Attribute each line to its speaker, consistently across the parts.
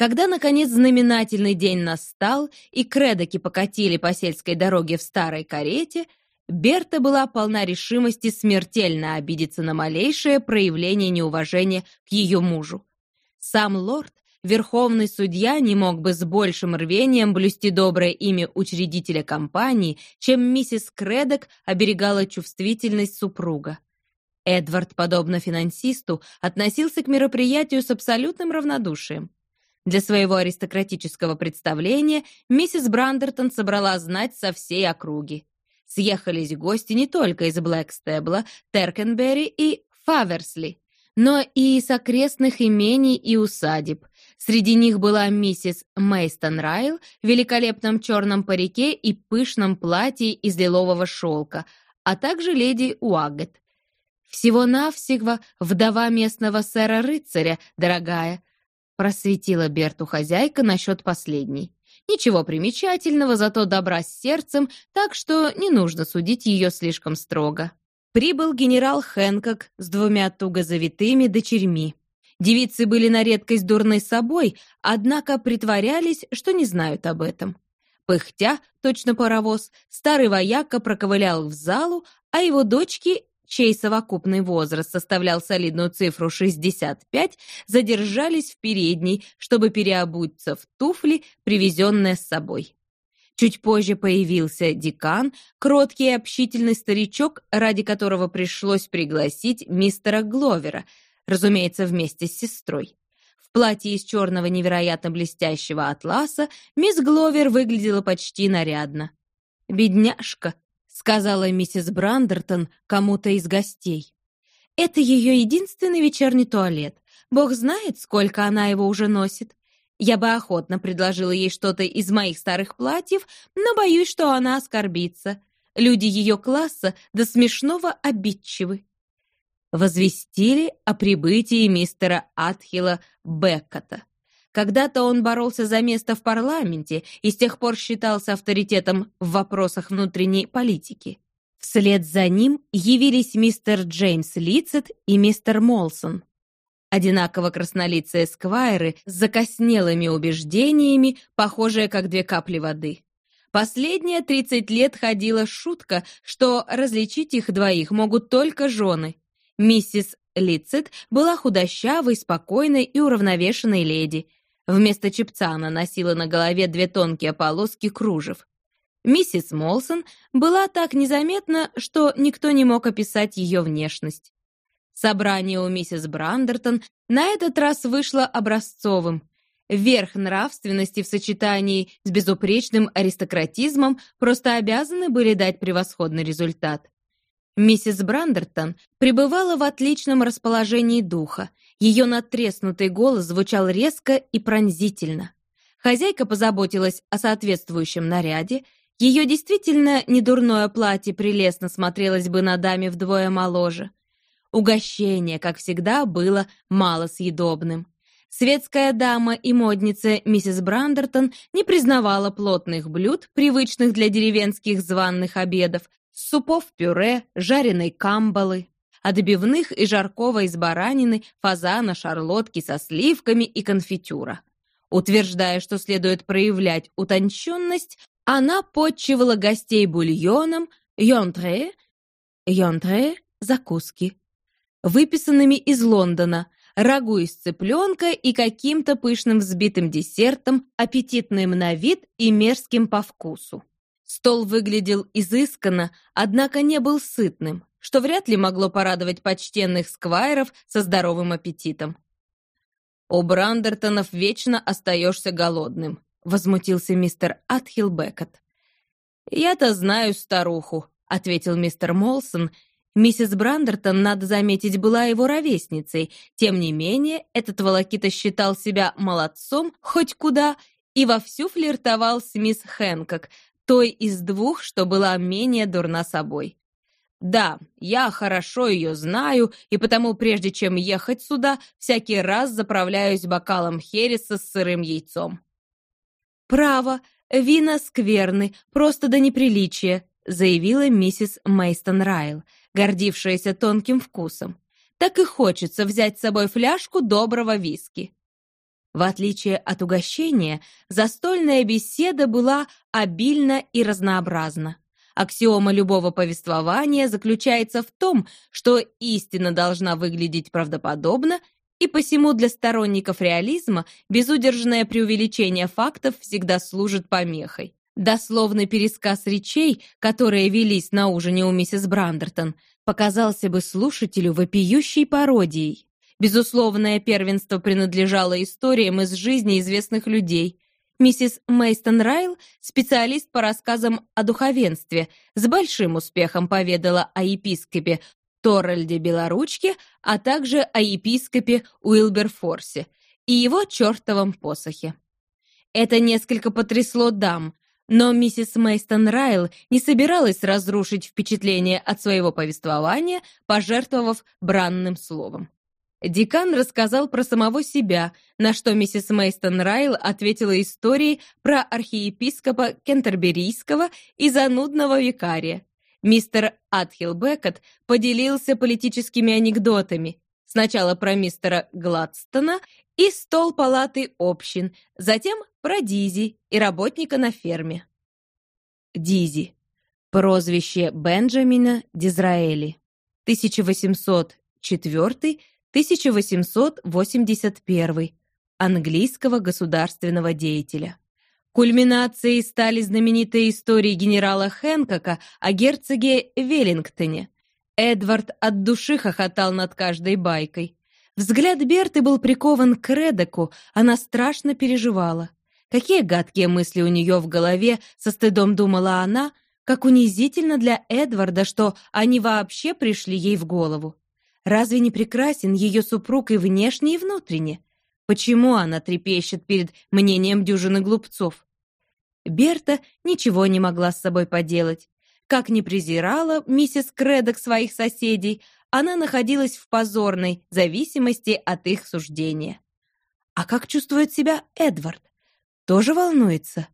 Speaker 1: Когда, наконец, знаменательный день настал, и кредоки покатили по сельской дороге в старой карете, Берта была полна решимости смертельно обидеться на малейшее проявление неуважения к ее мужу. Сам лорд, верховный судья, не мог бы с большим рвением блюсти доброе имя учредителя компании, чем миссис Кредок оберегала чувствительность супруга. Эдвард, подобно финансисту, относился к мероприятию с абсолютным равнодушием. Для своего аристократического представления миссис Брандертон собрала знать со всей округи. Съехались гости не только из Блэкстебла, Теркенберри и Фаверсли, но и из окрестных имений и усадеб. Среди них была миссис Мейстон Райл в великолепном черном парике и пышном платье из лилового шелка, а также леди Уагет. «Всего-навсего вдова местного сэра-рыцаря, дорогая», просветила Берту хозяйка насчет последней. Ничего примечательного, зато добра с сердцем, так что не нужно судить ее слишком строго. Прибыл генерал Хэнкок с двумя туго завитыми дочерьми. Девицы были на редкость дурной собой, однако притворялись, что не знают об этом. Пыхтя, точно паровоз, старый вояка проковылял в залу, а его дочки чей совокупный возраст составлял солидную цифру 65, задержались в передней, чтобы переобуться в туфли, привезенные с собой. Чуть позже появился декан, кроткий и общительный старичок, ради которого пришлось пригласить мистера Гловера, разумеется, вместе с сестрой. В платье из черного невероятно блестящего атласа мисс Гловер выглядела почти нарядно. «Бедняжка», сказала миссис Брандертон кому-то из гостей. Это ее единственный вечерний туалет. Бог знает, сколько она его уже носит. Я бы охотно предложила ей что-то из моих старых платьев, но боюсь, что она оскорбится. Люди ее класса до смешного обидчивы. Возвестили о прибытии мистера Атхила Беккота. Когда-то он боролся за место в парламенте и с тех пор считался авторитетом в вопросах внутренней политики. Вслед за ним явились мистер Джеймс Литцет и мистер Молсон. Одинаково краснолицые сквайры с закоснелыми убеждениями, похожие как две капли воды. Последние 30 лет ходила шутка, что различить их двоих могут только жены. Миссис Литцет была худощавой, спокойной и уравновешенной леди, Вместо чепца она носила на голове две тонкие полоски кружев. Миссис Молсон была так незаметна, что никто не мог описать ее внешность. Собрание у миссис Брандертон на этот раз вышло образцовым. Верх нравственности в сочетании с безупречным аристократизмом просто обязаны были дать превосходный результат. Миссис Брандертон пребывала в отличном расположении духа. Ее надтреснутый голос звучал резко и пронзительно. Хозяйка позаботилась о соответствующем наряде. Ее действительно недурное платье прелестно смотрелось бы на даме вдвое моложе. Угощение, как всегда, было малосъедобным. Светская дама и модница миссис Брандертон не признавала плотных блюд, привычных для деревенских званных обедов, супов-пюре, жареной камбалы, отбивных и жаркого из баранины, фазана, шарлотки со сливками и конфитюра. Утверждая, что следует проявлять утонченность, она подчивала гостей бульоном, йонтре, йонтре — закуски, выписанными из Лондона, рагу из цыпленка и каким-то пышным взбитым десертом, аппетитным на вид и мерзким по вкусу. Стол выглядел изысканно, однако не был сытным, что вряд ли могло порадовать почтенных сквайров со здоровым аппетитом. «У Брандертонов вечно остаешься голодным», — возмутился мистер Атхилл Беккет. «Я-то знаю старуху», — ответил мистер Молсон. Миссис Брандертон, надо заметить, была его ровесницей. Тем не менее, этот волокита считал себя молодцом хоть куда и вовсю флиртовал с мисс Хэнкок, той из двух, что была менее дурна собой. Да, я хорошо ее знаю, и потому, прежде чем ехать сюда, всякий раз заправляюсь бокалом хереса с сырым яйцом. «Право, вина скверны, просто до неприличия», заявила миссис Мейстон Райл, гордившаяся тонким вкусом. «Так и хочется взять с собой фляжку доброго виски». В отличие от угощения, застольная беседа была обильна и разнообразна. Аксиома любого повествования заключается в том, что истина должна выглядеть правдоподобно, и посему для сторонников реализма безудержное преувеличение фактов всегда служит помехой. Дословный пересказ речей, которые велись на ужине у миссис Брандертон, показался бы слушателю вопиющей пародией. Безусловное первенство принадлежало историям из жизни известных людей. Миссис Мейстон Райл, специалист по рассказам о духовенстве, с большим успехом поведала о епископе Торальде Белоручке, а также о епископе Уилберфорсе и его чертовом посохе. Это несколько потрясло дам, но миссис Мейстон Райл не собиралась разрушить впечатление от своего повествования, пожертвовав бранным словом. Декан рассказал про самого себя, на что миссис Мейстон Райл ответила историей про архиепископа Кентерберийского и занудного викария. Мистер Атхилл Беккет поделился политическими анекдотами. Сначала про мистера Гладстона и стол палаты общин, затем про Дизи и работника на ферме. Дизи. Прозвище Бенджамина Дизраэли. 1804 1881 английского государственного деятеля. Кульминацией стали знаменитые истории генерала Хэнкока о герцоге Веллингтоне. Эдвард от души хохотал над каждой байкой. Взгляд Берты был прикован к Редеку, она страшно переживала. Какие гадкие мысли у нее в голове, со стыдом думала она, как унизительно для Эдварда, что они вообще пришли ей в голову. Разве не прекрасен ее супруг и внешне, и внутренне? Почему она трепещет перед мнением дюжины глупцов? Берта ничего не могла с собой поделать. Как ни презирала миссис Кредок своих соседей, она находилась в позорной зависимости от их суждения. А как чувствует себя Эдвард? Тоже волнуется?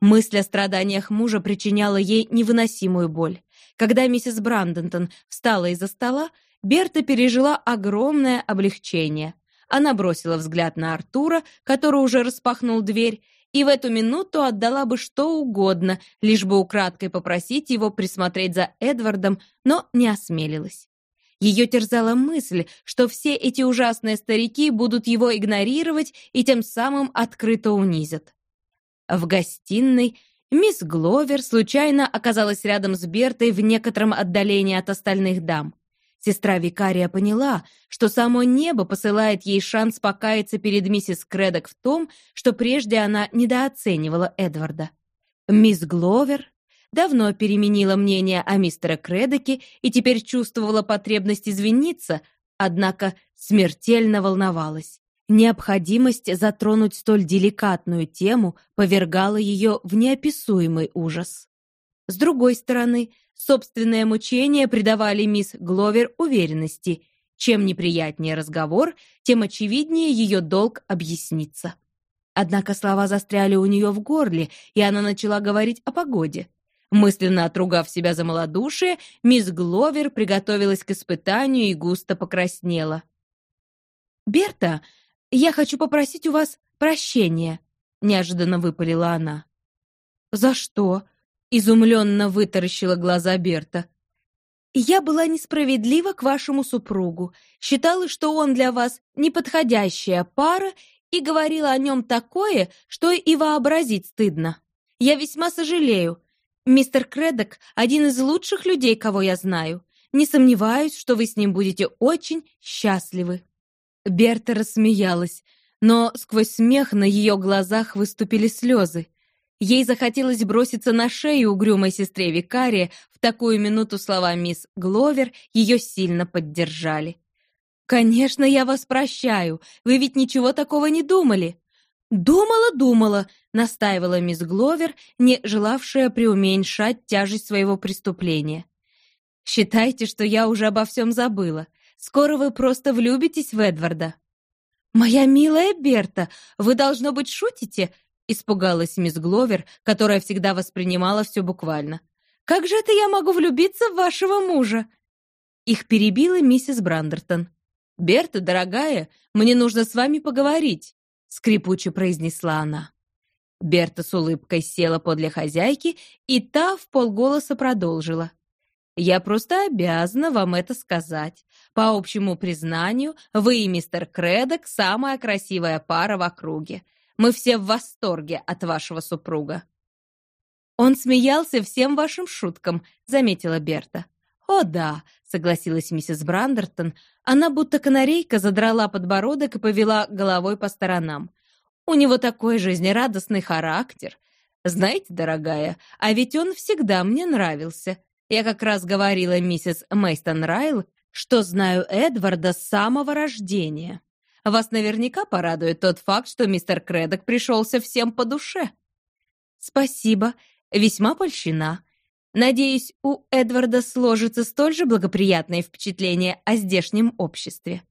Speaker 1: Мысль о страданиях мужа причиняла ей невыносимую боль. Когда миссис Брандентон встала из-за стола, Берта пережила огромное облегчение. Она бросила взгляд на Артура, который уже распахнул дверь, и в эту минуту отдала бы что угодно, лишь бы украдкой попросить его присмотреть за Эдвардом, но не осмелилась. Ее терзала мысль, что все эти ужасные старики будут его игнорировать и тем самым открыто унизят. В гостиной мисс Гловер случайно оказалась рядом с Бертой в некотором отдалении от остальных дам. Сестра викария поняла, что само небо посылает ей шанс покаяться перед миссис Кредок в том, что прежде она недооценивала Эдварда. Мисс Гловер давно переменила мнение о мистере Кредоке и теперь чувствовала потребность извиниться, однако смертельно волновалась. Необходимость затронуть столь деликатную тему повергала ее в неописуемый ужас. С другой стороны, Собственное мучение придавали мисс Гловер уверенности. Чем неприятнее разговор, тем очевиднее ее долг объясниться. Однако слова застряли у нее в горле, и она начала говорить о погоде. Мысленно отругав себя за малодушие, мисс Гловер приготовилась к испытанию и густо покраснела. «Берта, я хочу попросить у вас прощения», — неожиданно выпалила она. «За что?» Изумленно вытаращила глаза Берта. «Я была несправедлива к вашему супругу, считала, что он для вас неподходящая пара и говорила о нем такое, что и вообразить стыдно. Я весьма сожалею. Мистер Кредок — один из лучших людей, кого я знаю. Не сомневаюсь, что вы с ним будете очень счастливы». Берта рассмеялась, но сквозь смех на ее глазах выступили слезы. Ей захотелось броситься на шею угрюмой сестре Викария. В такую минуту слова мисс Гловер ее сильно поддержали. «Конечно, я вас прощаю. Вы ведь ничего такого не думали». «Думала, думала», — настаивала мисс Гловер, не желавшая преуменьшать тяжесть своего преступления. «Считайте, что я уже обо всем забыла. Скоро вы просто влюбитесь в Эдварда». «Моя милая Берта, вы, должно быть, шутите?» Испугалась мисс Гловер, которая всегда воспринимала все буквально. «Как же это я могу влюбиться в вашего мужа?» Их перебила миссис Брандертон. «Берта, дорогая, мне нужно с вами поговорить». скрипуче произнесла она. Берта с улыбкой села подле хозяйки, и та в полголоса продолжила. «Я просто обязана вам это сказать. По общему признанию, вы и мистер Кредок самая красивая пара в округе. Мы все в восторге от вашего супруга». «Он смеялся всем вашим шуткам», — заметила Берта. «О да», — согласилась миссис Брандертон. Она будто канарейка задрала подбородок и повела головой по сторонам. «У него такой жизнерадостный характер. Знаете, дорогая, а ведь он всегда мне нравился. Я как раз говорила миссис Мейстон Райл, что знаю Эдварда с самого рождения. Вас наверняка порадует тот факт, что мистер Кредок пришелся всем по душе». «Спасибо», весьма польщена. Надеюсь, у Эдварда сложится столь же благоприятное впечатление о здешнем обществе.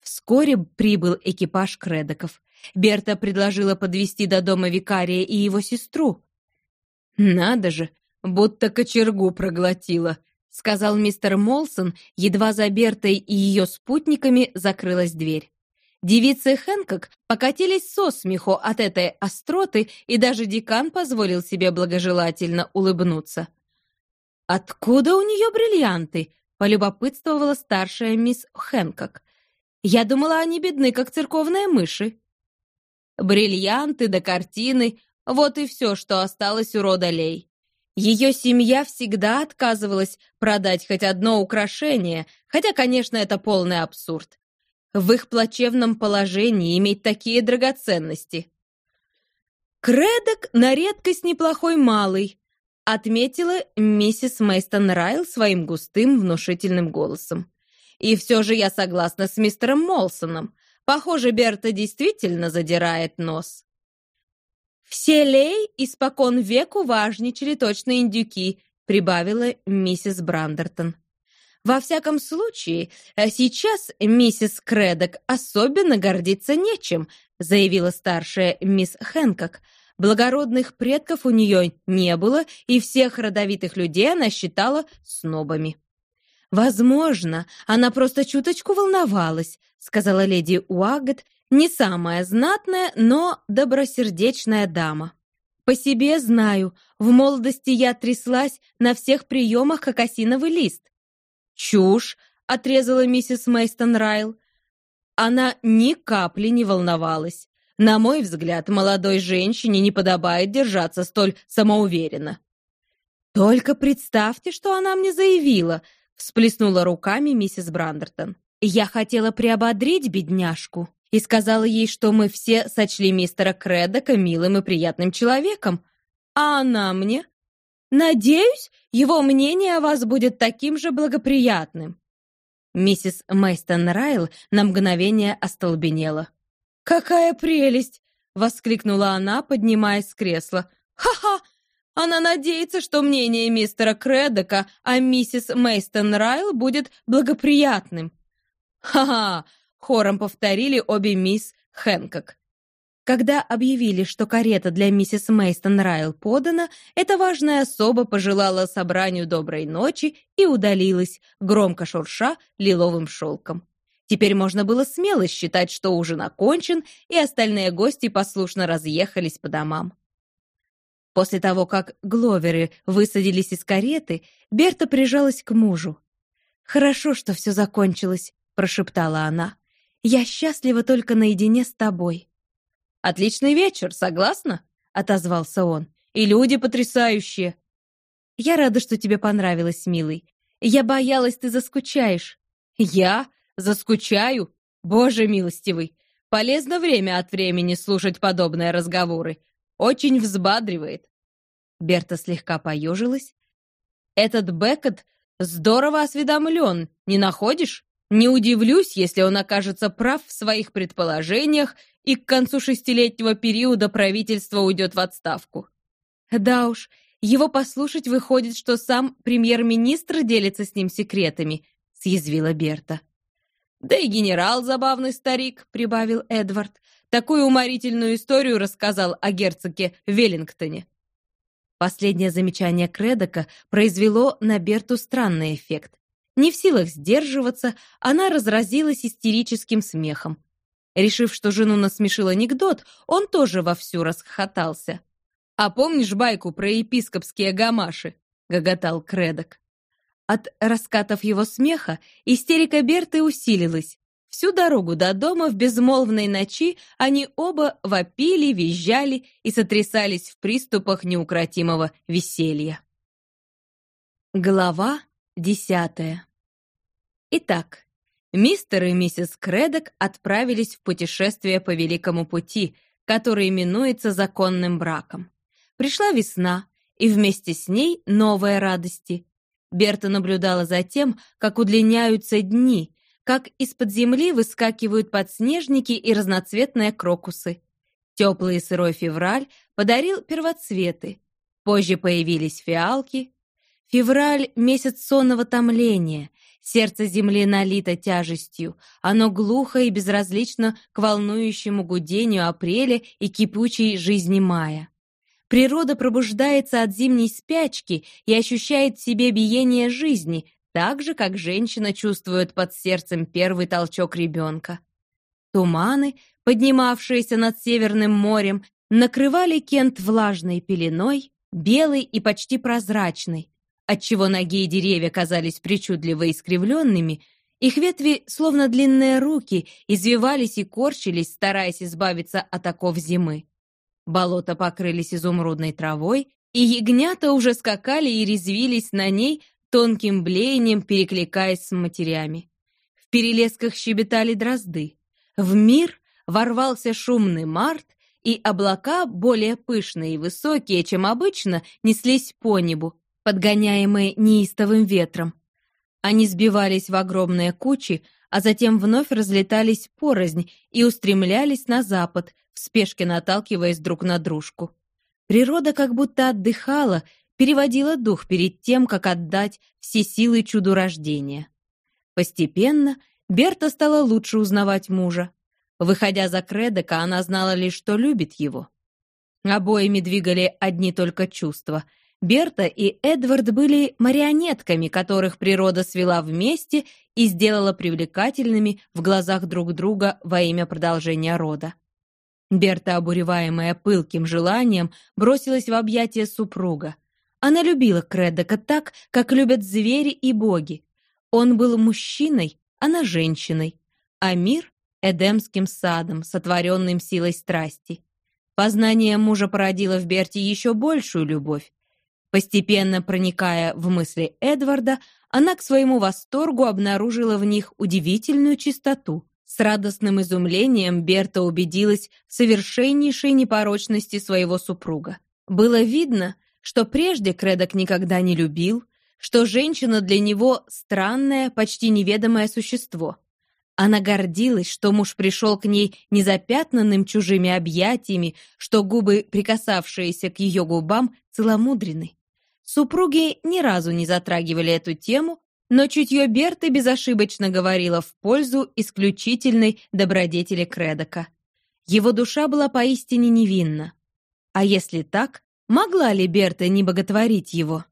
Speaker 1: Вскоре прибыл экипаж Кредоков. Берта предложила подвести до дома викария и его сестру. «Надо же, будто кочергу проглотила», — сказал мистер Молсон, едва за Бертой и ее спутниками закрылась дверь. Девицы Хэнкок покатились со смеху от этой остроты, и даже декан позволил себе благожелательно улыбнуться. «Откуда у нее бриллианты?» — полюбопытствовала старшая мисс Хэнкок. «Я думала, они бедны, как церковные мыши». «Бриллианты да картины — вот и все, что осталось у рода Лей. Ее семья всегда отказывалась продать хоть одно украшение, хотя, конечно, это полный абсурд в их плачевном положении иметь такие драгоценности. «Кредок на редкость неплохой малый», — отметила миссис Мейстон Райл своим густым, внушительным голосом. «И все же я согласна с мистером Молсоном. Похоже, Берта действительно задирает нос». «Все лей испокон веку важничали точно индюки», — прибавила миссис Брандертон. Во всяком случае, сейчас миссис Кредок особенно гордиться нечем, заявила старшая мисс Хэнкок. Благородных предков у нее не было, и всех родовитых людей она считала снобами. «Возможно, она просто чуточку волновалась», — сказала леди Уагет, не самая знатная, но добросердечная дама. «По себе знаю, в молодости я тряслась на всех приемах, как осиновый лист. «Чушь!» — отрезала миссис Мейстон Райл. Она ни капли не волновалась. На мой взгляд, молодой женщине не подобает держаться столь самоуверенно. «Только представьте, что она мне заявила!» — всплеснула руками миссис Брандертон. «Я хотела приободрить бедняжку и сказала ей, что мы все сочли мистера Кредока милым и приятным человеком. А она мне Надеюсь, его мнение о вас будет таким же благоприятным». Миссис Мейстон Райл на мгновение остолбенела. «Какая прелесть!» — воскликнула она, поднимаясь с кресла. «Ха-ха! Она надеется, что мнение мистера Кредока о миссис Мейстон Райл будет благоприятным». «Ха-ха!» — хором повторили обе мисс Хэнкок. Когда объявили, что карета для миссис Мейстон Райл подана, эта важная особа пожелала собранию доброй ночи и удалилась, громко шурша лиловым шелком. Теперь можно было смело считать, что ужин окончен, и остальные гости послушно разъехались по домам. После того, как Гловеры высадились из кареты, Берта прижалась к мужу. «Хорошо, что все закончилось», — прошептала она. «Я счастлива только наедине с тобой». «Отличный вечер, согласна?» — отозвался он. «И люди потрясающие!» «Я рада, что тебе понравилось, милый. Я боялась, ты заскучаешь». «Я? Заскучаю? Боже милостивый! Полезно время от времени слушать подобные разговоры. Очень взбадривает». Берта слегка поежилась. «Этот Беккет здорово осведомлен, не находишь? Не удивлюсь, если он окажется прав в своих предположениях и к концу шестилетнего периода правительство уйдет в отставку. Да уж, его послушать выходит, что сам премьер-министр делится с ним секретами, съязвила Берта. Да и генерал забавный старик, прибавил Эдвард. Такую уморительную историю рассказал о герцоге Веллингтоне. Последнее замечание Кредока произвело на Берту странный эффект. Не в силах сдерживаться, она разразилась истерическим смехом. Решив, что жену насмешил анекдот, он тоже вовсю расхохотался. «А помнишь байку про епископские гамаши?» — гоготал Кредок. От раскатов его смеха истерика Берты усилилась. Всю дорогу до дома в безмолвной ночи они оба вопили, визжали и сотрясались в приступах неукротимого веселья. Глава десятая Итак, мистер и миссис Кредок отправились в путешествие по Великому пути, который именуется законным браком. Пришла весна, и вместе с ней новые радости. Берта наблюдала за тем, как удлиняются дни, как из-под земли выскакивают подснежники и разноцветные крокусы. Теплый и сырой февраль подарил первоцветы. Позже появились фиалки. Февраль — месяц сонного томления. Сердце земли налито тяжестью. Оно глухо и безразлично к волнующему гудению апреля и кипучей жизни мая. Природа пробуждается от зимней спячки и ощущает в себе биение жизни, так же, как женщина чувствует под сердцем первый толчок ребенка. Туманы, поднимавшиеся над Северным морем, накрывали Кент влажной пеленой, белой и почти прозрачной, отчего ноги и деревья казались причудливо искривленными, их ветви, словно длинные руки, извивались и корчились, стараясь избавиться от оков зимы. Болота покрылись изумрудной травой, и ягнята уже скакали и резвились на ней тонким блеянием, перекликаясь с матерями. В перелесках щебетали дрозды. В мир ворвался шумный март, и облака, более пышные и высокие, чем обычно, неслись по небу, подгоняемые неистовым ветром. Они сбивались в огромные кучи, а затем вновь разлетались порознь и устремлялись на запад, в спешке наталкиваясь друг на дружку. Природа как будто отдыхала, переводила дух перед тем, как отдать все силы чуду рождения. Постепенно Берта стала лучше узнавать мужа. Выходя за Кредека, она знала лишь, что любит его. Обоими двигали одни только чувства. Берта и Эдвард были марионетками, которых природа свела вместе и сделала привлекательными в глазах друг друга во имя продолжения рода. Берта, обуреваемая пылким желанием, бросилась в объятия супруга. Она любила Кредока так, как любят звери и боги. Он был мужчиной, она женщиной, а мир — Эдемским садом, сотворенным силой страсти. Познание мужа породило в Берте еще большую любовь. Постепенно проникая в мысли Эдварда, она к своему восторгу обнаружила в них удивительную чистоту — с радостным изумлением Берта убедилась в совершеннейшей непорочности своего супруга. Было видно, что прежде Кредок никогда не любил, что женщина для него странное, почти неведомое существо. Она гордилась, что муж пришел к ней незапятнанным чужими объятиями, что губы, прикасавшиеся к ее губам, целомудрены. Супруги ни разу не затрагивали эту тему, но чутье Берты безошибочно говорило в пользу исключительной добродетели Кредока. Его душа была поистине невинна. А если так, могла ли Берта не боготворить его?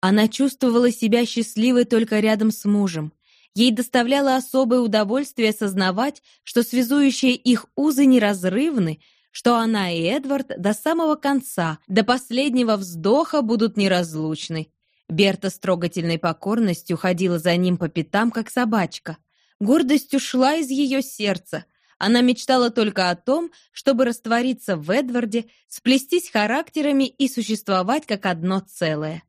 Speaker 1: Она чувствовала себя счастливой только рядом с мужем. Ей доставляло особое удовольствие осознавать, что связующие их узы неразрывны, что она и Эдвард до самого конца, до последнего вздоха будут неразлучны, Берта с трогательной покорностью ходила за ним по пятам, как собачка. Гордость ушла из ее сердца. Она мечтала только о том, чтобы раствориться в Эдварде, сплестись характерами и существовать как одно целое.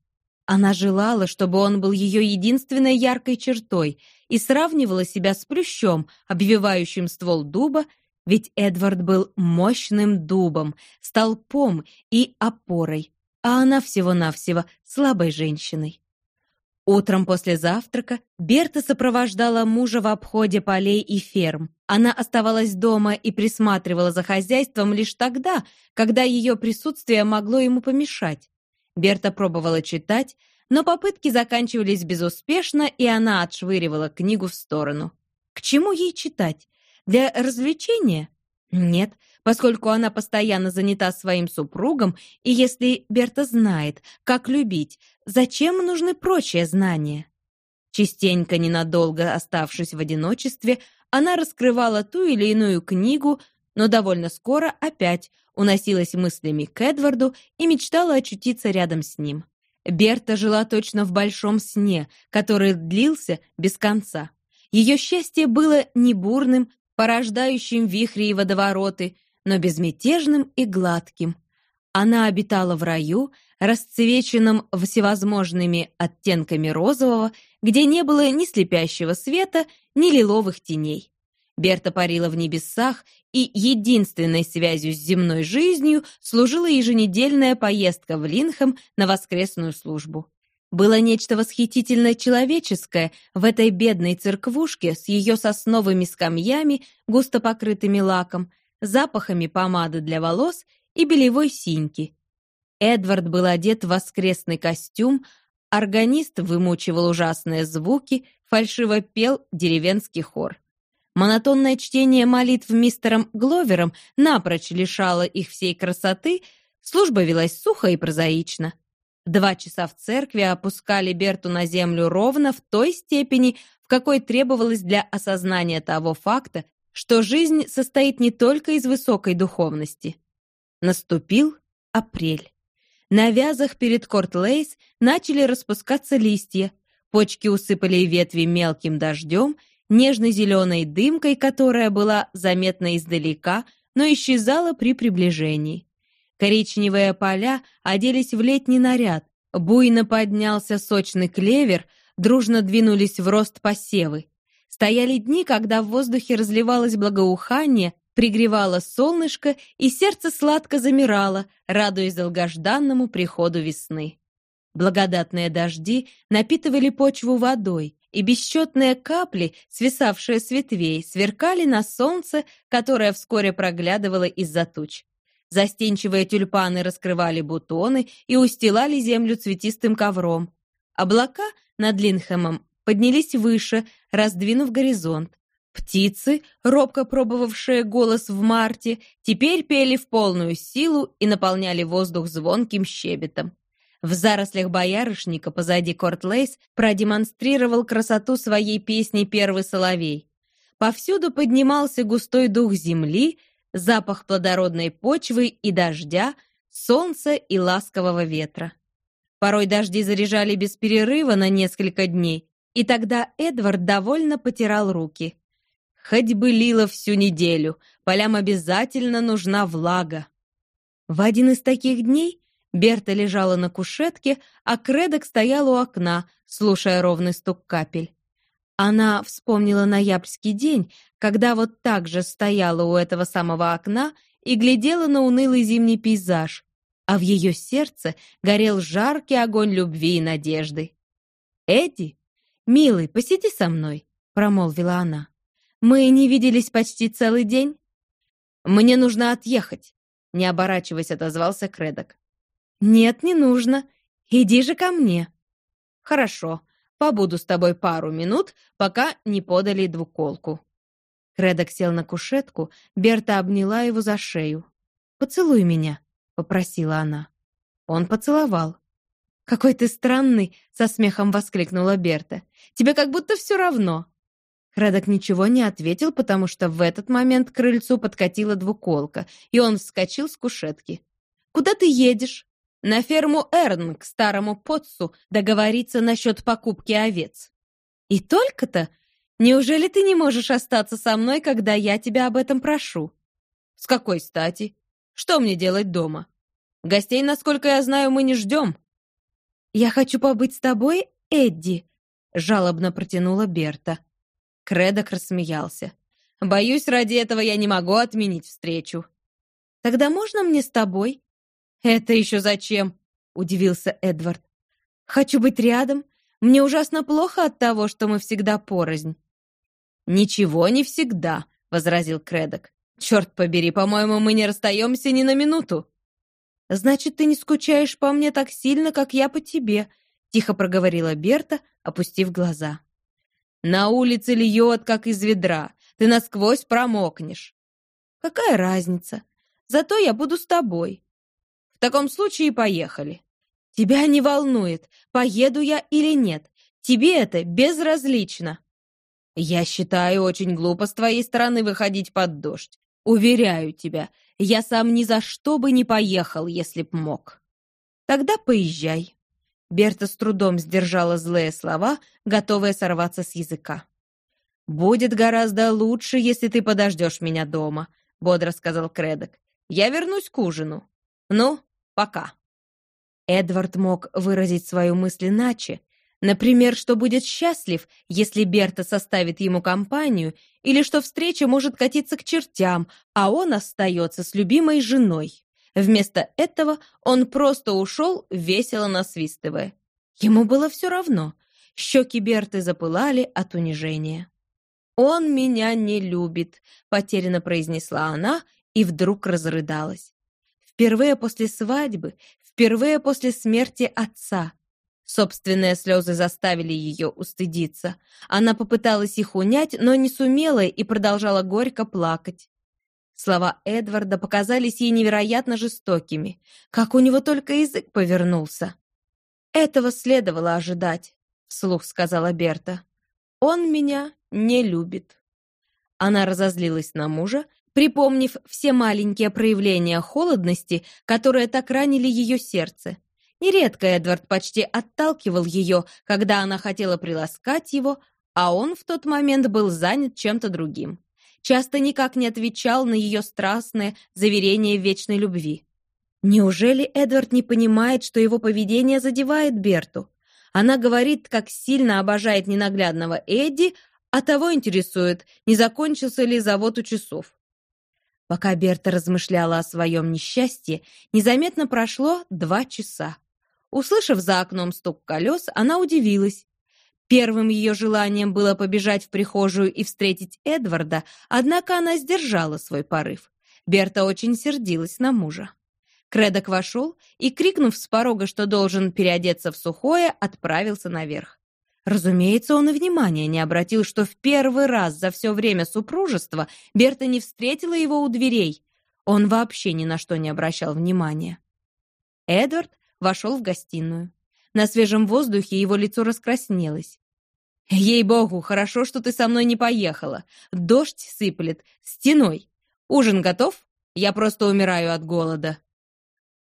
Speaker 1: Она желала, чтобы он был ее единственной яркой чертой и сравнивала себя с плющом, обвивающим ствол дуба, ведь Эдвард был мощным дубом, столпом и опорой, а она всего-навсего слабой женщиной. Утром после завтрака Берта сопровождала мужа в обходе полей и ферм. Она оставалась дома и присматривала за хозяйством лишь тогда, когда ее присутствие могло ему помешать. Берта пробовала читать, но попытки заканчивались безуспешно, и она отшвыривала книгу в сторону. К чему ей читать? Для развлечения? Нет, поскольку она постоянно занята своим супругом, и если Берта знает, как любить, зачем нужны прочие знания? Частенько, ненадолго оставшись в одиночестве, она раскрывала ту или иную книгу, но довольно скоро опять уносилась мыслями к Эдварду и мечтала очутиться рядом с ним. Берта жила точно в большом сне, который длился без конца. Ее счастье было не бурным, порождающим вихри и водовороты, но безмятежным и гладким. Она обитала в раю, расцвеченном всевозможными оттенками розового, где не было ни слепящего света, ни лиловых теней. Берта парила в небесах, и единственной связью с земной жизнью служила еженедельная поездка в Линхэм на воскресную службу. Было нечто восхитительно человеческое в этой бедной церквушке с ее сосновыми скамьями, густо покрытыми лаком, запахами помады для волос и белевой синьки. Эдвард был одет в воскресный костюм, органист вымучивал ужасные звуки, фальшиво пел деревенский хор. Монотонное чтение молитв мистером Гловером напрочь лишало их всей красоты, служба велась сухо и прозаично. Два часа в церкви опускали Берту на землю ровно в той степени, в какой требовалось для осознания того факта, что жизнь состоит не только из высокой духовности. Наступил апрель. На вязах перед Корт-Лейс начали распускаться листья, почки усыпали ветви мелким дождем, нежно-зеленой дымкой, которая была заметна издалека, но исчезала при приближении. Коричневые поля оделись в летний наряд, буйно поднялся сочный клевер, дружно двинулись в рост посевы. Стояли дни, когда в воздухе разливалось благоухание, пригревало солнышко, и сердце сладко замирало, радуясь долгожданному приходу весны. Благодатные дожди напитывали почву водой, и бесчетные капли, свисавшие с ветвей, сверкали на солнце, которое вскоре проглядывало из-за туч. Застенчивые тюльпаны раскрывали бутоны и устилали землю цветистым ковром. Облака над Линхэмом поднялись выше, раздвинув горизонт. Птицы, робко пробовавшие голос в марте, теперь пели в полную силу и наполняли воздух звонким щебетом. В зарослях боярышника позади Кортлейс продемонстрировал красоту своей песни первый соловей. Повсюду поднимался густой дух земли, запах плодородной почвы и дождя, солнца и ласкового ветра. Порой дожди заряжали без перерыва на несколько дней, и тогда Эдвард довольно потирал руки. Хоть бы лило всю неделю, полям обязательно нужна влага. В один из таких дней Берта лежала на кушетке, а Кредок стоял у окна, слушая ровный стук капель. Она вспомнила ноябрьский день, когда вот так же стояла у этого самого окна и глядела на унылый зимний пейзаж, а в ее сердце горел жаркий огонь любви и надежды. «Эдди, милый, посиди со мной», — промолвила она. «Мы не виделись почти целый день». «Мне нужно отъехать», — не оборачиваясь, отозвался Кредок. «Нет, не нужно. Иди же ко мне». «Хорошо, побуду с тобой пару минут, пока не подали двуколку». Кредок сел на кушетку, Берта обняла его за шею. «Поцелуй меня», — попросила она. Он поцеловал. «Какой ты странный!» — со смехом воскликнула Берта. «Тебе как будто все равно!» Кредок ничего не ответил, потому что в этот момент крыльцу подкатила двуколка, и он вскочил с кушетки. «Куда ты едешь?» На ферму Эрн к старому Потсу договориться насчет покупки овец. И только-то? Неужели ты не можешь остаться со мной, когда я тебя об этом прошу? С какой стати? Что мне делать дома? Гостей, насколько я знаю, мы не ждем. Я хочу побыть с тобой, Эдди, жалобно протянула Берта. Кредок рассмеялся. Боюсь, ради этого я не могу отменить встречу. Тогда можно мне с тобой? «Это еще зачем?» — удивился Эдвард. «Хочу быть рядом. Мне ужасно плохо от того, что мы всегда порознь». «Ничего не всегда», — возразил Кредок. «Черт побери, по-моему, мы не расстаемся ни на минуту». «Значит, ты не скучаешь по мне так сильно, как я по тебе», — тихо проговорила Берта, опустив глаза. «На улице льет, как из ведра. Ты насквозь промокнешь». «Какая разница? Зато я буду с тобой. В таком случае поехали. Тебя не волнует, поеду я или нет. Тебе это безразлично. «Я считаю, очень глупо с твоей стороны выходить под дождь. Уверяю тебя, я сам ни за что бы не поехал, если б мог». «Тогда поезжай». Берта с трудом сдержала злые слова, готовые сорваться с языка. «Будет гораздо лучше, если ты подождешь меня дома», — бодро сказал Кредок. «Я вернусь к ужину. Ну, пока». Эдвард мог выразить свою мысль иначе, Например, что будет счастлив, если Берта составит ему компанию, или что встреча может катиться к чертям, а он остается с любимой женой. Вместо этого он просто ушел, весело насвистывая. Ему было все равно. Щеки Берты запылали от унижения. «Он меня не любит», — потерянно произнесла она и вдруг разрыдалась. Впервые после свадьбы, впервые после смерти отца — Собственные слезы заставили ее устыдиться. Она попыталась их унять, но не сумела и продолжала горько плакать. Слова Эдварда показались ей невероятно жестокими. Как у него только язык повернулся. «Этого следовало ожидать», — вслух сказала Берта. «Он меня не любит». Она разозлилась на мужа, припомнив все маленькие проявления холодности, которые так ранили ее сердце. Нередко Эдвард почти отталкивал ее, когда она хотела приласкать его, а он в тот момент был занят чем-то другим. Часто никак не отвечал на ее страстное заверение вечной любви. Неужели Эдвард не понимает, что его поведение задевает Берту? Она говорит, как сильно обожает ненаглядного Эдди, а того интересует, не закончился ли завод у часов. Пока Берта размышляла о своем несчастье, незаметно прошло два часа. Услышав за окном стук колес, она удивилась. Первым ее желанием было побежать в прихожую и встретить Эдварда, однако она сдержала свой порыв. Берта очень сердилась на мужа. Кредок вошел и, крикнув с порога, что должен переодеться в сухое, отправился наверх. Разумеется, он и внимания не обратил, что в первый раз за все время супружества Берта не встретила его у дверей. Он вообще ни на что не обращал внимания. Эдвард вошел в гостиную. На свежем воздухе его лицо раскраснелось. «Ей-богу, хорошо, что ты со мной не поехала. Дождь сыплет. Стеной. Ужин готов? Я просто умираю от голода».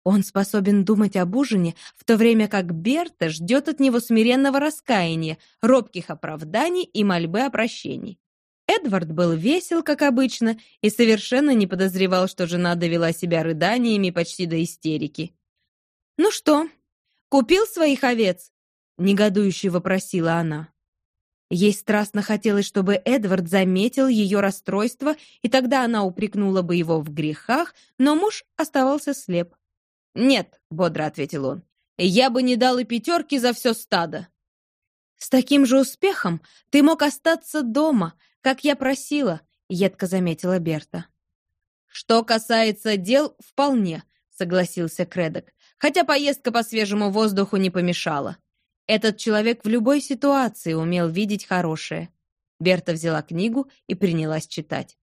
Speaker 1: Он способен думать об ужине, в то время как Берта ждет от него смиренного раскаяния, робких оправданий и мольбы о прощении. Эдвард был весел, как обычно, и совершенно не подозревал, что жена довела себя рыданиями почти до истерики. «Ну что, купил своих овец?» — негодующе вопросила она. Ей страстно хотелось, чтобы Эдвард заметил ее расстройство, и тогда она упрекнула бы его в грехах, но муж оставался слеп. «Нет», — бодро ответил он, — «я бы не дал и пятерки за все стадо». «С таким же успехом ты мог остаться дома, как я просила», — едко заметила Берта. «Что касается дел, вполне», — согласился Кредок хотя поездка по свежему воздуху не помешала. Этот человек в любой ситуации умел видеть хорошее. Берта взяла книгу и принялась читать.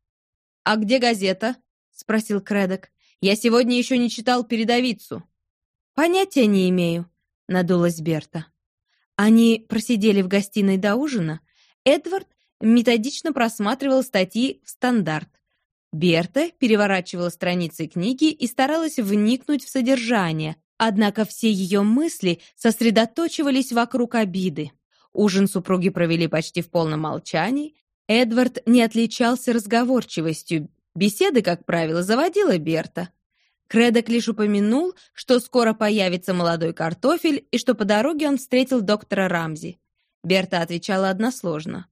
Speaker 1: «А где газета?» — спросил Кредок. «Я сегодня еще не читал передовицу». «Понятия не имею», — надулась Берта. Они просидели в гостиной до ужина. Эдвард методично просматривал статьи в «Стандарт». Берта переворачивала страницы книги и старалась вникнуть в содержание, однако все ее мысли сосредоточивались вокруг обиды. Ужин супруги провели почти в полном молчании. Эдвард не отличался разговорчивостью. Беседы, как правило, заводила Берта. Кредок лишь упомянул, что скоро появится молодой картофель и что по дороге он встретил доктора Рамзи. Берта отвечала односложно.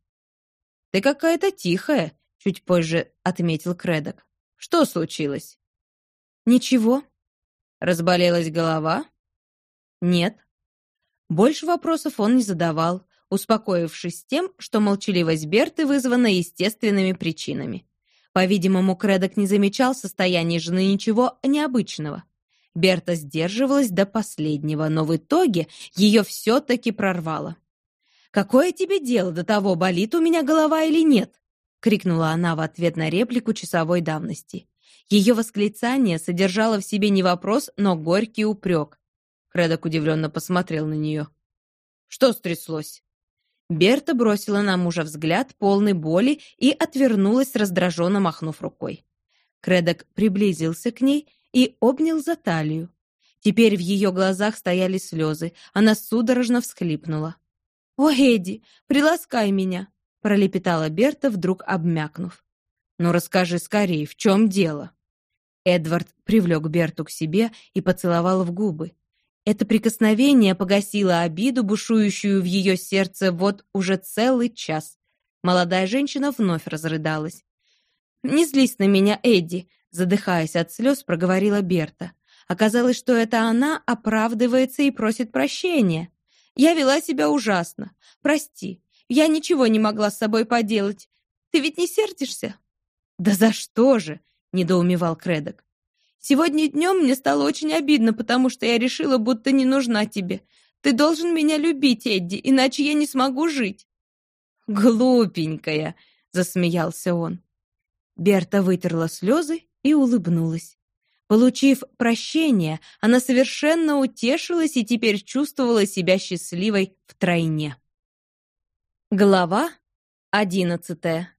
Speaker 1: «Ты какая-то тихая», Чуть позже отметил Кредок. Что случилось? Ничего. Разболелась голова? Нет. Больше вопросов он не задавал, успокоившись тем, что молчаливость Берты вызвана естественными причинами. По-видимому, Кредок не замечал состояния жены ничего необычного. Берта сдерживалась до последнего, но в итоге ее все-таки прорвало. «Какое тебе дело до того, болит у меня голова или нет?» — крикнула она в ответ на реплику часовой давности. Ее восклицание содержало в себе не вопрос, но горький упрек. Кредок удивленно посмотрел на нее. «Что стряслось?» Берта бросила на мужа взгляд, полный боли, и отвернулась, раздраженно махнув рукой. Кредок приблизился к ней и обнял за талию. Теперь в ее глазах стояли слезы. Она судорожно всхлипнула. «О, Эдди, приласкай меня!» — пролепетала Берта, вдруг обмякнув. «Ну расскажи скорее, в чем дело?» Эдвард привлек Берту к себе и поцеловал в губы. Это прикосновение погасило обиду, бушующую в ее сердце вот уже целый час. Молодая женщина вновь разрыдалась. «Не злись на меня, Эдди», — задыхаясь от слез, проговорила Берта. Оказалось, что это она оправдывается и просит прощения. «Я вела себя ужасно. Прости, я ничего не могла с собой поделать. Ты ведь не сердишься?» «Да за что же?» — недоумевал Кредок. Сегодня днем мне стало очень обидно, потому что я решила, будто не нужна тебе. Ты должен меня любить, Эдди, иначе я не смогу жить». «Глупенькая!» — засмеялся он. Берта вытерла слезы и улыбнулась. Получив прощение, она совершенно утешилась и теперь чувствовала себя счастливой втройне. Глава одиннадцатая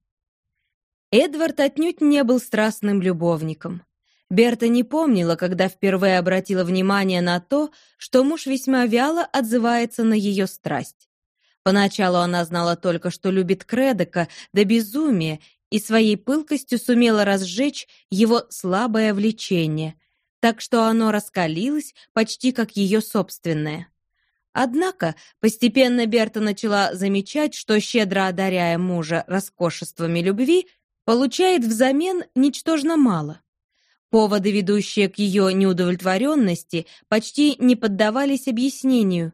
Speaker 1: Эдвард отнюдь не был страстным любовником. Берта не помнила, когда впервые обратила внимание на то, что муж весьма вяло отзывается на ее страсть. Поначалу она знала только, что любит Кредека до безумия и своей пылкостью сумела разжечь его слабое влечение, так что оно раскалилось почти как ее собственное. Однако постепенно Берта начала замечать, что, щедро одаряя мужа роскошествами любви, получает взамен ничтожно мало. Поводы, ведущие к ее неудовлетворенности, почти не поддавались объяснению.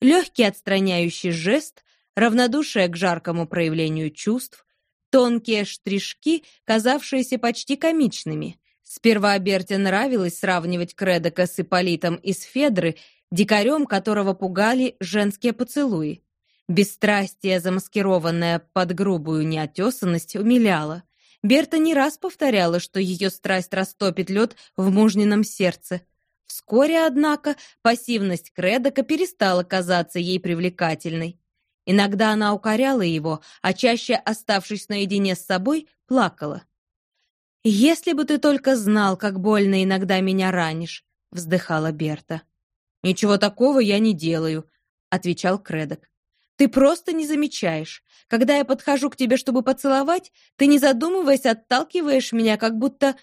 Speaker 1: Легкий отстраняющий жест, равнодушие к жаркому проявлению чувств, тонкие штришки, казавшиеся почти комичными. Сперва Берте нравилось сравнивать Кредока с Ипполитом из Федры, дикарем которого пугали женские поцелуи. Бесстрастие, замаскированное под грубую неотесанность, умиляло. Берта не раз повторяла, что ее страсть растопит лед в мужнином сердце. Вскоре, однако, пассивность Кредока перестала казаться ей привлекательной. Иногда она укоряла его, а чаще, оставшись наедине с собой, плакала. «Если бы ты только знал, как больно иногда меня ранишь», — вздыхала Берта. «Ничего такого я не делаю», — отвечал Кредок. Ты просто не замечаешь. Когда я подхожу к тебе, чтобы поцеловать, ты, не задумываясь, отталкиваешь меня, как будто...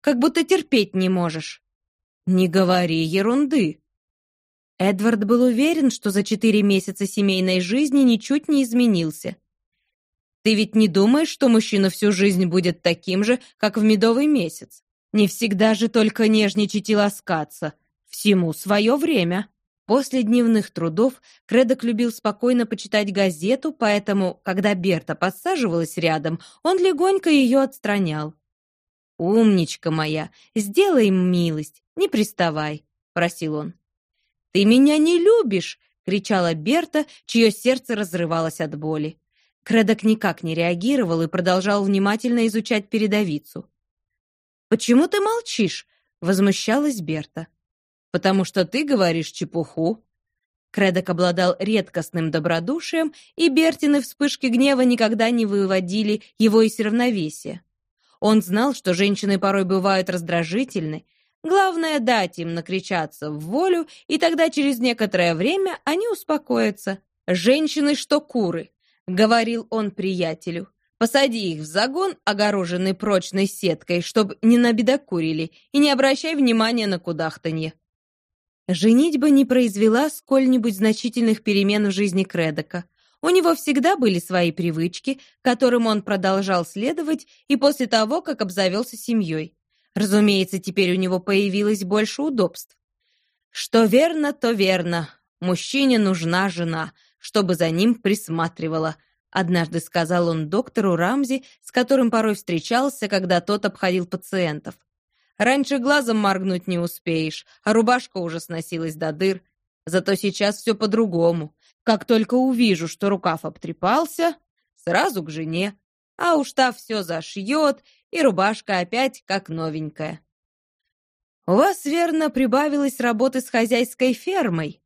Speaker 1: как будто терпеть не можешь». «Не говори ерунды». Эдвард был уверен, что за четыре месяца семейной жизни ничуть не изменился. «Ты ведь не думаешь, что мужчина всю жизнь будет таким же, как в медовый месяц? Не всегда же только нежничать и ласкаться. Всему свое время». После дневных трудов Кредок любил спокойно почитать газету, поэтому, когда Берта подсаживалась рядом, он легонько ее отстранял. «Умничка моя, сделай милость, не приставай», — просил он. «Ты меня не любишь!» — кричала Берта, чье сердце разрывалось от боли. Кредок никак не реагировал и продолжал внимательно изучать передовицу. «Почему ты молчишь?» — возмущалась Берта потому что ты говоришь чепуху». Кредок обладал редкостным добродушием, и Бертины вспышки гнева никогда не выводили его из равновесия. Он знал, что женщины порой бывают раздражительны. Главное — дать им накричаться в волю, и тогда через некоторое время они успокоятся. «Женщины, что куры», — говорил он приятелю. «Посади их в загон, огороженный прочной сеткой, чтобы не набедокурили, и не обращай внимания на кудахтанье». Женитьба не произвела сколь-нибудь значительных перемен в жизни Кредока. У него всегда были свои привычки, которым он продолжал следовать и после того, как обзавелся семьей. Разумеется, теперь у него появилось больше удобств. Что верно, то верно. Мужчине нужна жена, чтобы за ним присматривала. Однажды сказал он доктору Рамзи, с которым порой встречался, когда тот обходил пациентов. Раньше глазом моргнуть не успеешь, а рубашка уже сносилась до дыр. Зато сейчас все по-другому. Как только увижу, что рукав обтрепался, сразу к жене. А уж та все зашьет, и рубашка опять как новенькая. «У вас, верно, прибавилось работы с хозяйской фермой?»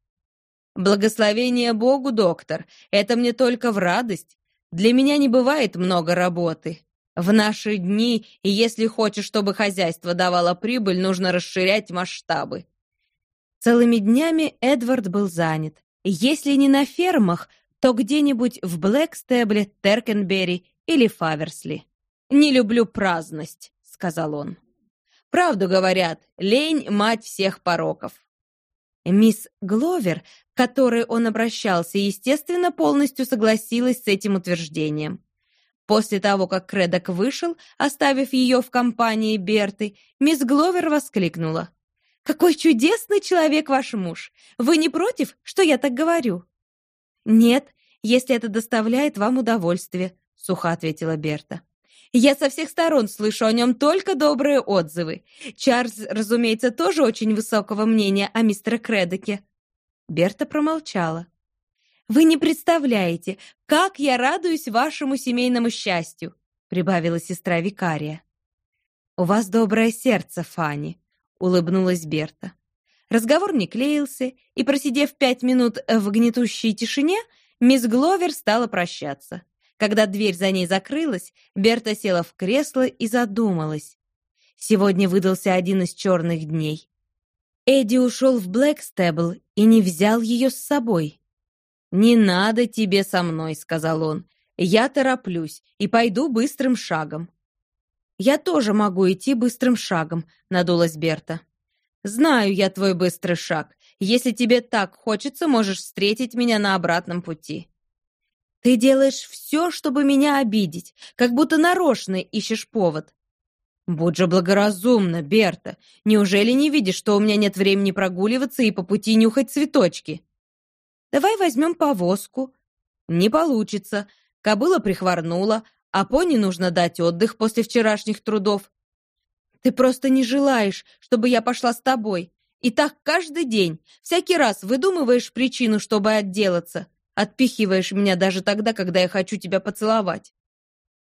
Speaker 1: «Благословение Богу, доктор, это мне только в радость. Для меня не бывает много работы. В наши дни, и если хочешь, чтобы хозяйство давало прибыль, нужно расширять масштабы». Целыми днями Эдвард был занят. Если не на фермах, то где-нибудь в Блэкстебле, Теркенбери или Фаверсли. «Не люблю праздность», — сказал он. «Правду говорят, лень — мать всех пороков». Мисс Гловер, к которой он обращался, естественно, полностью согласилась с этим утверждением. После того, как Кредок вышел, оставив ее в компании Берты, мисс Гловер воскликнула. «Какой чудесный человек ваш муж! Вы не против, что я так говорю?» «Нет, если это доставляет вам удовольствие», — сухо ответила Берта. Я со всех сторон слышу о нем только добрые отзывы. Чарльз, разумеется, тоже очень высокого мнения о мистере Кредоке». Берта промолчала. «Вы не представляете, как я радуюсь вашему семейному счастью», прибавила сестра викария. «У вас доброе сердце, Фанни», — улыбнулась Берта. Разговор не клеился, и, просидев пять минут в гнетущей тишине, мисс Гловер стала прощаться. Когда дверь за ней закрылась, Берта села в кресло и задумалась. Сегодня выдался один из черных дней. Эдди ушел в Блэкстебл и не взял ее с собой. «Не надо тебе со мной», — сказал он. «Я тороплюсь и пойду быстрым шагом». «Я тоже могу идти быстрым шагом», — надулась Берта. «Знаю я твой быстрый шаг. Если тебе так хочется, можешь встретить меня на обратном пути». Ты делаешь все, чтобы меня обидеть, как будто нарочно ищешь повод. Будь же благоразумна, Берта. Неужели не видишь, что у меня нет времени прогуливаться и по пути нюхать цветочки? Давай возьмем повозку. Не получится. Кобыла прихворнула, а пони нужно дать отдых после вчерашних трудов. Ты просто не желаешь, чтобы я пошла с тобой. И так каждый день. Всякий раз выдумываешь причину, чтобы отделаться. Отпихиваешь меня даже тогда, когда я хочу тебя поцеловать».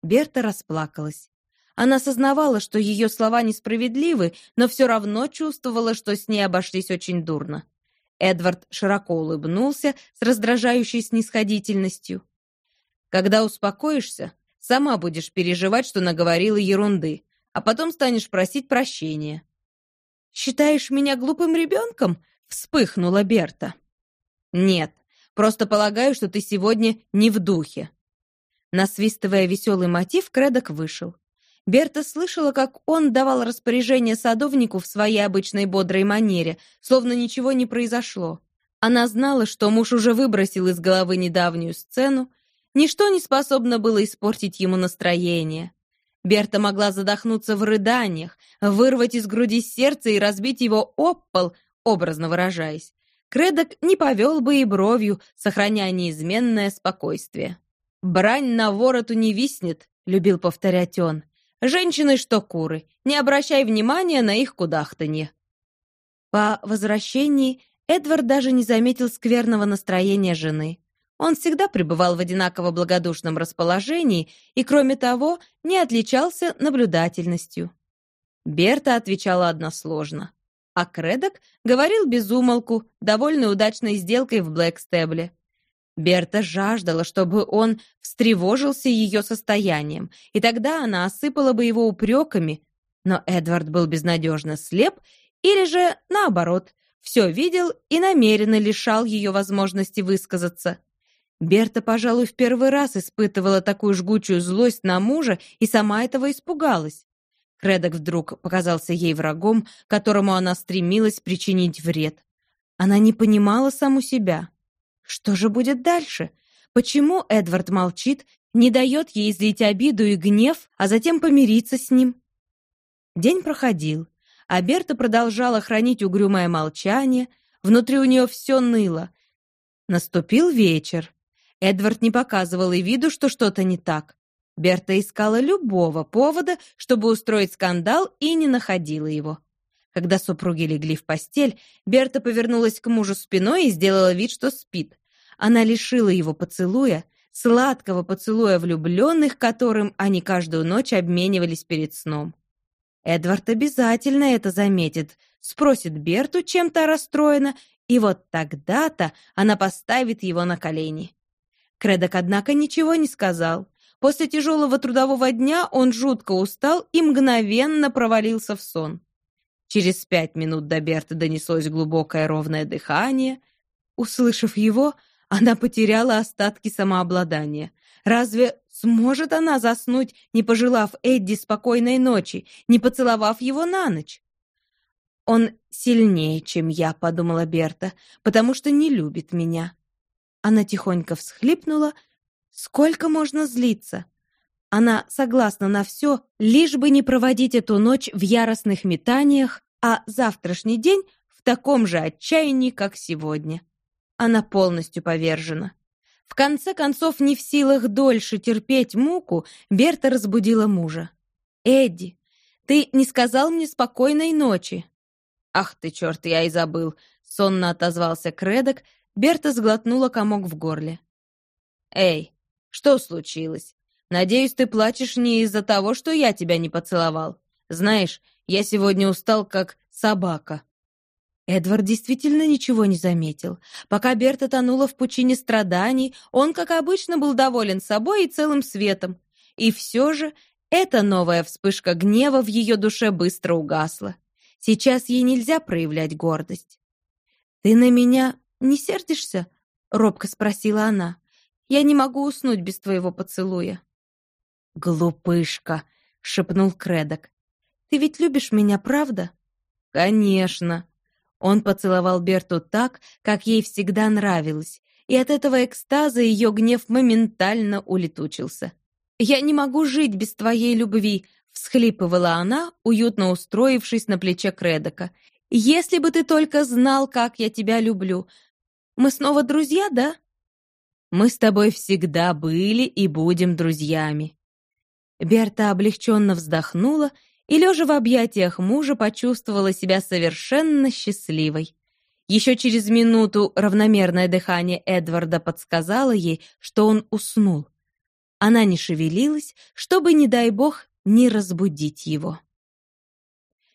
Speaker 1: Берта расплакалась. Она сознавала, что ее слова несправедливы, но все равно чувствовала, что с ней обошлись очень дурно. Эдвард широко улыбнулся с раздражающей снисходительностью. «Когда успокоишься, сама будешь переживать, что наговорила ерунды, а потом станешь просить прощения». «Считаешь меня глупым ребенком?» — вспыхнула Берта. «Нет, Просто полагаю, что ты сегодня не в духе». Насвистывая веселый мотив, Кредок вышел. Берта слышала, как он давал распоряжение садовнику в своей обычной бодрой манере, словно ничего не произошло. Она знала, что муж уже выбросил из головы недавнюю сцену, ничто не способно было испортить ему настроение. Берта могла задохнуться в рыданиях, вырвать из груди сердце и разбить его об пол, образно выражаясь. Кредок не повел бы и бровью, сохраняя неизменное спокойствие. «Брань на вороту не виснет», — любил повторять он. «Женщины, что куры, не обращай внимания на их кудахтанье». По возвращении Эдвард даже не заметил скверного настроения жены. Он всегда пребывал в одинаково благодушном расположении и, кроме того, не отличался наблюдательностью. Берта отвечала односложно а Кредок говорил без умолку, довольно удачной сделкой в Блэкстебле. Берта жаждала, чтобы он встревожился ее состоянием, и тогда она осыпала бы его упреками, но Эдвард был безнадежно слеп или же, наоборот, все видел и намеренно лишал ее возможности высказаться. Берта, пожалуй, в первый раз испытывала такую жгучую злость на мужа и сама этого испугалась. Кредок вдруг показался ей врагом, которому она стремилась причинить вред. Она не понимала саму себя. Что же будет дальше? Почему Эдвард молчит, не дает ей излить обиду и гнев, а затем помириться с ним? День проходил, а Берта продолжала хранить угрюмое молчание, внутри у нее все ныло. Наступил вечер. Эдвард не показывал и виду, что что-то не так. Берта искала любого повода, чтобы устроить скандал, и не находила его. Когда супруги легли в постель, Берта повернулась к мужу спиной и сделала вид, что спит. Она лишила его поцелуя, сладкого поцелуя влюбленных, которым они каждую ночь обменивались перед сном. Эдвард обязательно это заметит, спросит Берту, чем та расстроена, И вот тогда-то она поставит его на колени. Кредок, однако, ничего не сказал. После тяжелого трудового дня он жутко устал и мгновенно провалился в сон. Через пять минут до Берта донеслось глубокое ровное дыхание. Услышав его, она потеряла остатки самообладания. Разве сможет она заснуть, не пожелав Эдди спокойной ночи, не поцеловав его на ночь? «Он сильнее, чем я», — подумала Берта, «потому что не любит меня». Она тихонько всхлипнула. «Сколько можно злиться?» Она согласна на все, лишь бы не проводить эту ночь в яростных метаниях, а завтрашний день в таком же отчаянии, как сегодня. Она полностью повержена. В конце концов, не в силах дольше терпеть муку, Берта разбудила мужа. «Эдди, ты не сказал мне спокойной ночи?» «Ах ты, черт, я и забыл!» — сонно отозвался Кредок. Берта сглотнула комок в горле. «Эй, что случилось? Надеюсь, ты плачешь не из-за того, что я тебя не поцеловал. Знаешь, я сегодня устал, как собака». Эдвард действительно ничего не заметил. Пока Берта тонула в пучине страданий, он, как обычно, был доволен собой и целым светом. И все же эта новая вспышка гнева в ее душе быстро угасла. Сейчас ей нельзя проявлять гордость. «Ты на меня не сердишься?» — робко спросила она. «Я не могу уснуть без твоего поцелуя». «Глупышка!» — шепнул Кредок. «Ты ведь любишь меня, правда?» «Конечно!» Он поцеловал Берту так, как ей всегда нравилось, и от этого экстаза ее гнев моментально улетучился. «Я не могу жить без твоей любви», всхлипывала она, уютно устроившись на плече Кредока. «Если бы ты только знал, как я тебя люблю. Мы снова друзья, да?» «Мы с тобой всегда были и будем друзьями». Берта облегченно вздохнула и, лежа в объятиях мужа, почувствовала себя совершенно счастливой. Еще через минуту равномерное дыхание Эдварда подсказало ей, что он уснул. Она не шевелилась, чтобы, не дай бог, не разбудить его.